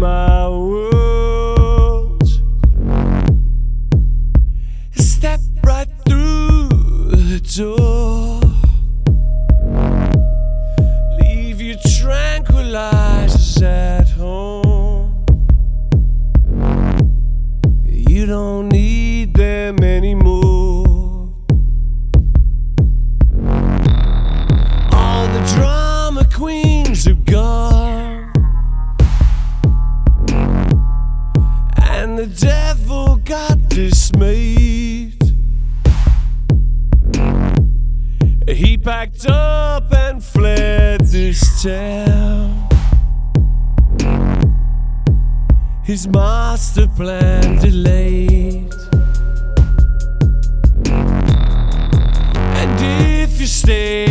my world. Step right through the door. Leave your tranquilizers at home. You don't need them anymore. All the drama queens have gone. packed up and fled this town. His master plan delayed. And if you stay,